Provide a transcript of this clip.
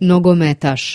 Nogometaš.